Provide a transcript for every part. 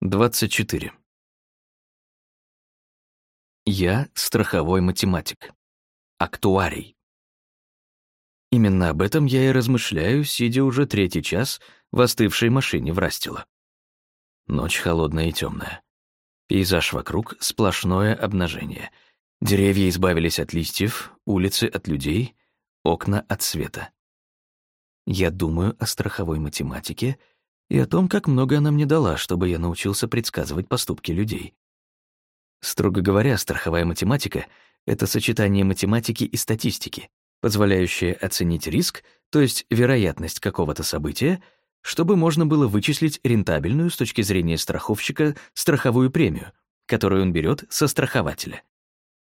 24. Я страховой математик. Актуарий. Именно об этом я и размышляю, сидя уже третий час в остывшей машине в Растило. Ночь холодная и темная. Пейзаж вокруг — сплошное обнажение. Деревья избавились от листьев, улицы — от людей, окна — от света. Я думаю о страховой математике — и о том, как много она мне дала, чтобы я научился предсказывать поступки людей. Строго говоря, страховая математика — это сочетание математики и статистики, позволяющее оценить риск, то есть вероятность какого-то события, чтобы можно было вычислить рентабельную с точки зрения страховщика страховую премию, которую он берет со страхователя.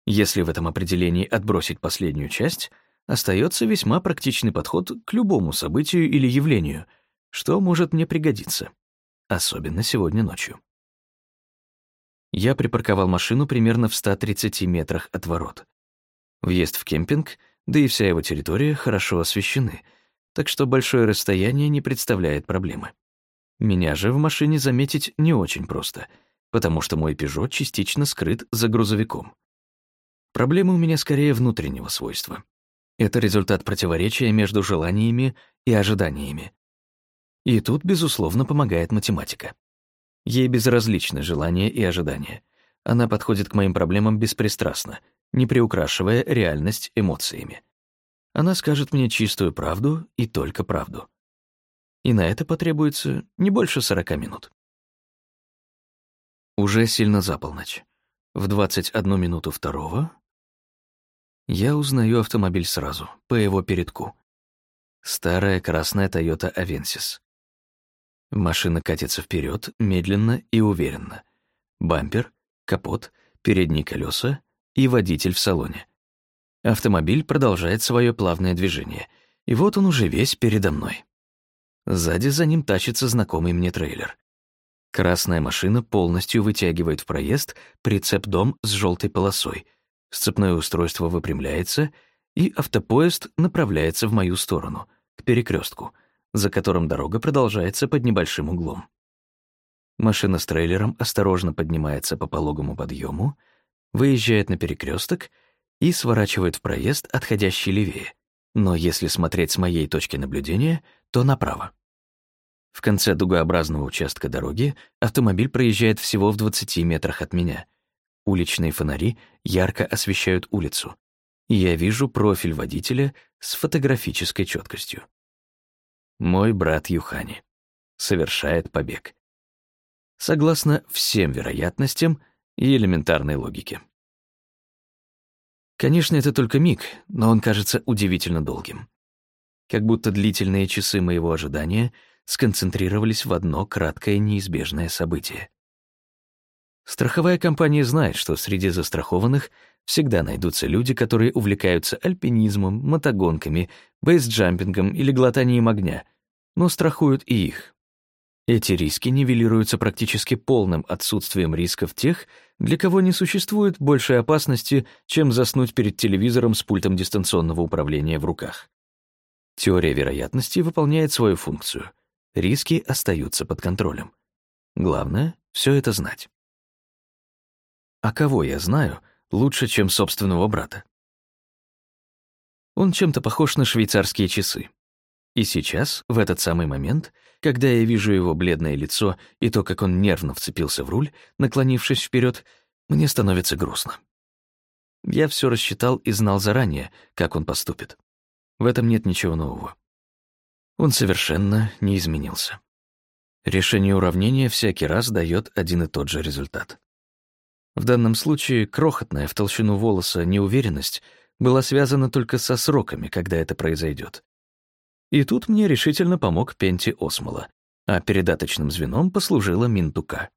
Если в этом определении отбросить последнюю часть, остается весьма практичный подход к любому событию или явлению — что может мне пригодиться, особенно сегодня ночью. Я припарковал машину примерно в 130 метрах от ворот. Въезд в кемпинг, да и вся его территория хорошо освещены, так что большое расстояние не представляет проблемы. Меня же в машине заметить не очень просто, потому что мой «Пежо» частично скрыт за грузовиком. Проблема у меня скорее внутреннего свойства. Это результат противоречия между желаниями и ожиданиями. И тут, безусловно, помогает математика. Ей безразличны желания и ожидания. Она подходит к моим проблемам беспристрастно, не приукрашивая реальность эмоциями. Она скажет мне чистую правду и только правду. И на это потребуется не больше 40 минут. Уже сильно за полночь. В 21 минуту второго я узнаю автомобиль сразу, по его передку. Старая красная Toyota Avensis. Машина катится вперед, медленно и уверенно. Бампер, капот, передние колеса и водитель в салоне. Автомобиль продолжает свое плавное движение, и вот он уже весь передо мной. Сзади за ним тащится знакомый мне трейлер. Красная машина полностью вытягивает в проезд прицеп-дом с желтой полосой. Сцепное устройство выпрямляется, и автопоезд направляется в мою сторону, к перекрестку — за которым дорога продолжается под небольшим углом. Машина с трейлером осторожно поднимается по пологому подъему, выезжает на перекресток и сворачивает в проезд, отходящий левее. Но если смотреть с моей точки наблюдения, то направо. В конце дугообразного участка дороги автомобиль проезжает всего в 20 метрах от меня. Уличные фонари ярко освещают улицу, и я вижу профиль водителя с фотографической четкостью. Мой брат Юхани. Совершает побег. Согласно всем вероятностям и элементарной логике. Конечно, это только миг, но он кажется удивительно долгим. Как будто длительные часы моего ожидания сконцентрировались в одно краткое неизбежное событие. Страховая компания знает, что среди застрахованных всегда найдутся люди, которые увлекаются альпинизмом, мотогонками, бейсджампингом или глотанием огня, но страхуют и их. Эти риски нивелируются практически полным отсутствием рисков тех, для кого не существует большей опасности, чем заснуть перед телевизором с пультом дистанционного управления в руках. Теория вероятности выполняет свою функцию. Риски остаются под контролем. Главное — все это знать. А кого я знаю лучше, чем собственного брата? Он чем-то похож на швейцарские часы. И сейчас, в этот самый момент, когда я вижу его бледное лицо и то, как он нервно вцепился в руль, наклонившись вперед, мне становится грустно. Я все рассчитал и знал заранее, как он поступит. В этом нет ничего нового. Он совершенно не изменился. Решение уравнения всякий раз дает один и тот же результат. В данном случае крохотная в толщину волоса неуверенность была связана только со сроками, когда это произойдет, и тут мне решительно помог Пенти Осмола, а передаточным звеном послужила Минтука.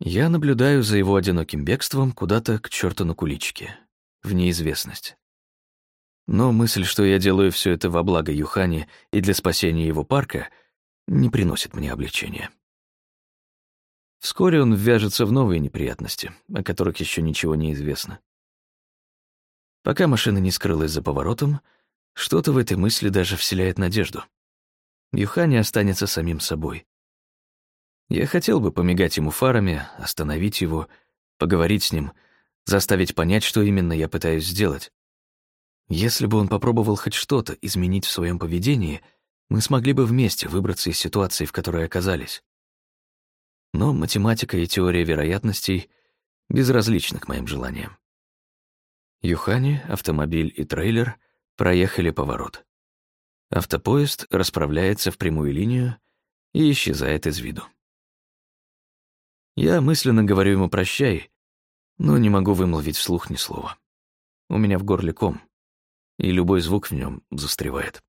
Я наблюдаю за его одиноким бегством куда-то к черту на куличке, в неизвестность. Но мысль, что я делаю все это во благо Юхани и для спасения его парка, не приносит мне облегчения. Вскоре он ввяжется в новые неприятности, о которых еще ничего не известно. Пока машина не скрылась за поворотом, что-то в этой мысли даже вселяет надежду. Юхани останется самим собой. Я хотел бы помигать ему фарами, остановить его, поговорить с ним, заставить понять, что именно я пытаюсь сделать. Если бы он попробовал хоть что-то изменить в своем поведении, мы смогли бы вместе выбраться из ситуации, в которой оказались. Но математика и теория вероятностей безразличны к моим желаниям. Юхани, автомобиль и трейлер проехали поворот. Автопоезд расправляется в прямую линию и исчезает из виду. Я мысленно говорю ему «прощай», но не могу вымолвить вслух ни слова. У меня в горле ком, и любой звук в нем застревает.